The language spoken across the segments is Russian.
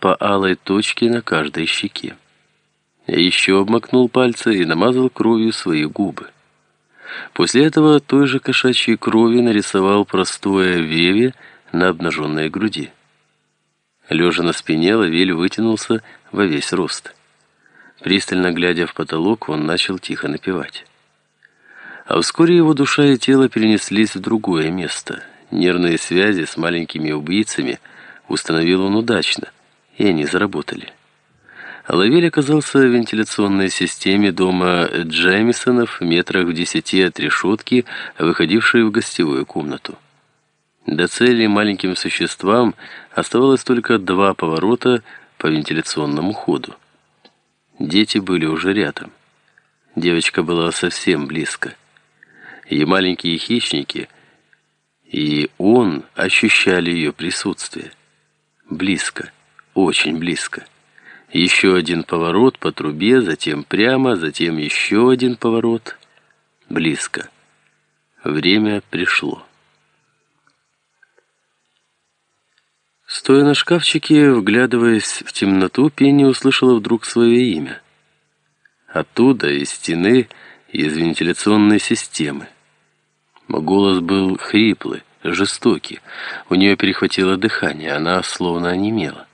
по алой точке на каждой щеке. Я еще обмакнул пальцы и намазал кровью свои губы. После этого той же кошачьей крови нарисовал простое веве на обнаженной груди. Лежа на спине, Лавель вытянулся во весь рост. Пристально глядя в потолок, он начал тихо напевать. А вскоре его душа и тело перенеслись в другое место. Нервные связи с маленькими убийцами установил он удачно, и они заработали. Лавель оказался в вентиляционной системе дома Джеймисонов в метрах в десяти от решетки, выходившей в гостевую комнату. До цели маленьким существам оставалось только два поворота по вентиляционному ходу. Дети были уже рядом. Девочка была совсем близко. И маленькие хищники, и он ощущали ее присутствие. Близко, очень близко. Еще один поворот по трубе, затем прямо, затем еще один поворот. Близко. Время пришло. Стоя на шкафчике, вглядываясь в темноту, Пенни услышала вдруг свое имя. Оттуда, из стены, из вентиляционной системы. Голос был хриплый, жестокий. У нее перехватило дыхание, она словно онемела.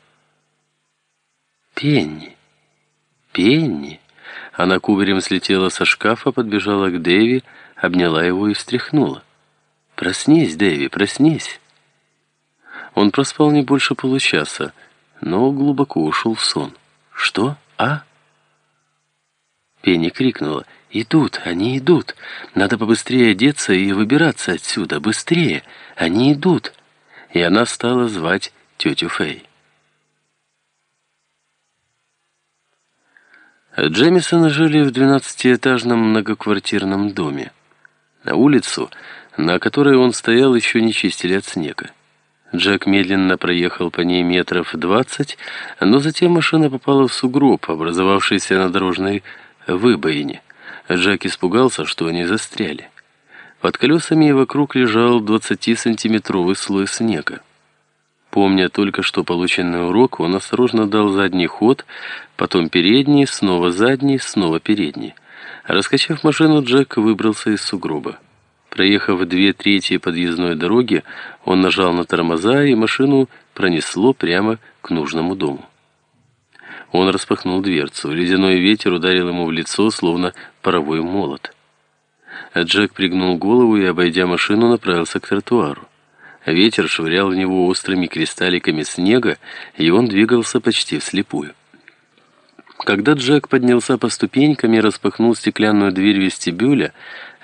«Пенни! Пенни!» Она кубарем слетела со шкафа, подбежала к Дэви, обняла его и встряхнула. «Проснись, Дэви, проснись!» Он проспал не больше получаса, но глубоко ушел в сон. «Что? А?» Пенни крикнула. «Идут, они идут! Надо побыстрее одеться и выбираться отсюда! Быстрее! Они идут!» И она стала звать тетю Фэй. Джемисоны жили в двенадцатиэтажном многоквартирном доме. На улицу, на которой он стоял, еще не чистили от снега. Джек медленно проехал по ней метров двадцать, но затем машина попала в сугроб, образовавшийся на дорожной выбоине. Джек испугался, что они застряли. Под колесами и вокруг лежал 20-сантиметровый слой снега. Помня только что полученный урок, он осторожно дал задний ход, потом передний, снова задний, снова передний. Раскачав машину, Джек выбрался из сугроба. Проехав две трети подъездной дороги, он нажал на тормоза, и машину пронесло прямо к нужному дому. Он распахнул дверцу. Ледяной ветер ударил ему в лицо, словно паровой молот. Джек пригнул голову и, обойдя машину, направился к тротуару. Ветер швырял в него острыми кристалликами снега, и он двигался почти вслепую. Когда Джек поднялся по ступенькам и распахнул стеклянную дверь вестибюля,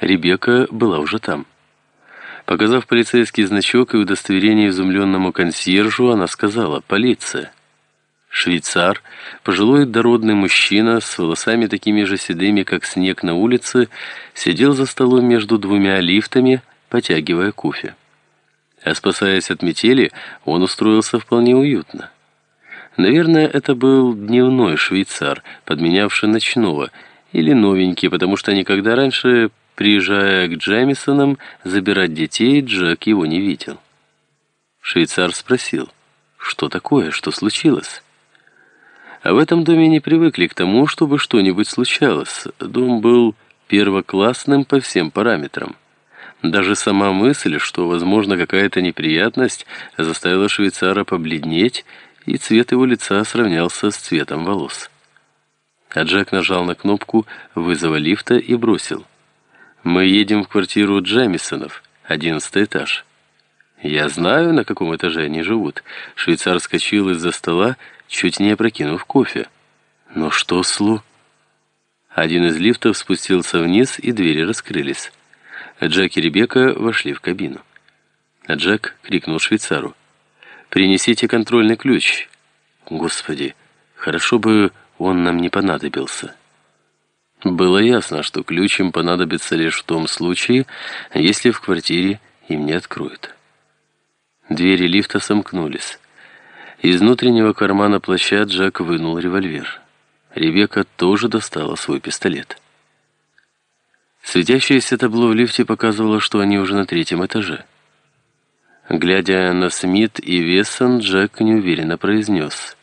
Ребекка была уже там. Показав полицейский значок и удостоверение изумленному консьержу, она сказала «Полиция». Швейцар, пожилой дородный мужчина с волосами такими же седыми, как снег на улице, сидел за столом между двумя лифтами, потягивая кофе. А спасаясь от метели, он устроился вполне уютно. Наверное, это был дневной швейцар, подменявший ночного, или новенький, потому что никогда раньше Приезжая к Джемисонам забирать детей, Джек его не видел. Швейцар спросил, что такое, что случилось? А в этом доме не привыкли к тому, чтобы что-нибудь случалось. Дом был первоклассным по всем параметрам. Даже сама мысль, что, возможно, какая-то неприятность, заставила швейцара побледнеть, и цвет его лица сравнялся с цветом волос. А Джек нажал на кнопку вызова лифта и бросил. Мы едем в квартиру Джемисонов, одиннадцатый этаж. Я знаю, на каком этаже они живут. Швейцар скочил из-за стола, чуть не опрокинув кофе. Но что слу? Один из лифтов спустился вниз, и двери раскрылись. Джек и Ребекка вошли в кабину. Джек крикнул швейцару. «Принесите контрольный ключ». «Господи, хорошо бы он нам не понадобился». Было ясно, что ключ им понадобится лишь в том случае, если в квартире им не откроют. Двери лифта сомкнулись. Из внутреннего кармана плаща Джек вынул револьвер. Ребекка тоже достала свой пистолет. Светящееся табло в лифте показывало, что они уже на третьем этаже. Глядя на Смит и Вессон, Джек неуверенно произнес